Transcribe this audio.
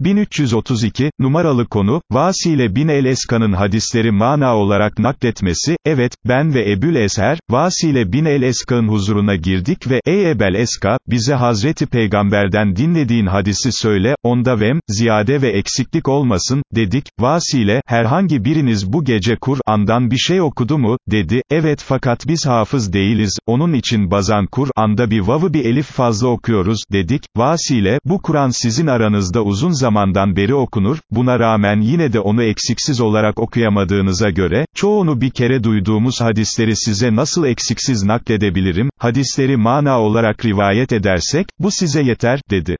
1332, numaralı konu, Vasile bin el-Eska'nın hadisleri mana olarak nakletmesi, evet, ben ve Ebül Eser, Vasile bin el-Eska'nın huzuruna girdik ve, ey Ebel Eska, bize Hazreti Peygamberden dinlediğin hadisi söyle, onda vem, ziyade ve eksiklik olmasın, dedik, Vasile, herhangi biriniz bu gece Kur'an'dan bir şey okudu mu, dedi, evet fakat biz hafız değiliz, onun için bazan Kur'an'da bir vavı bir elif fazla okuyoruz, dedik, Vasile, bu Kur'an sizin aranızda uzun zamandan beri okunur, buna rağmen yine de onu eksiksiz olarak okuyamadığınıza göre, çoğunu bir kere duyduğumuz hadisleri size nasıl eksiksiz nakledebilirim, hadisleri mana olarak rivayet edersek, bu size yeter, dedi.